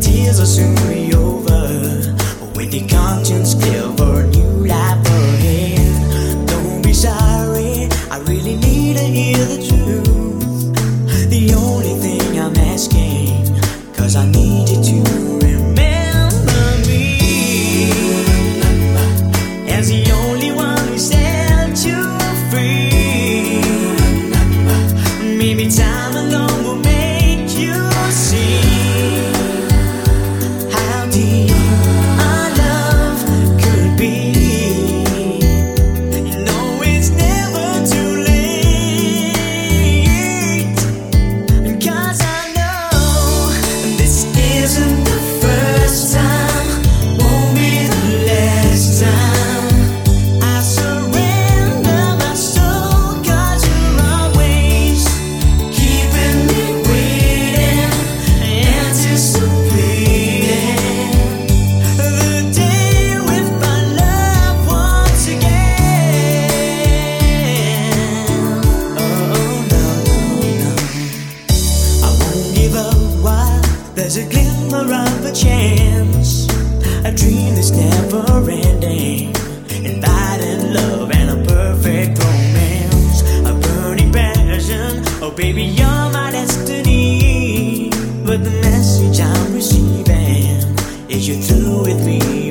tears will soon be over. With your conscience clear for new life ahead. Don't be sorry, I really need to hear the truth. The only thing I'm asking, cause I need you to remember me. As the only one who set you free. Maybe time There's a glimmer of a chance, a dream that's never ending. Inviting love and a perfect romance, a burning passion. Oh, baby, you're my destiny. But the message I'm receiving is you're through with me.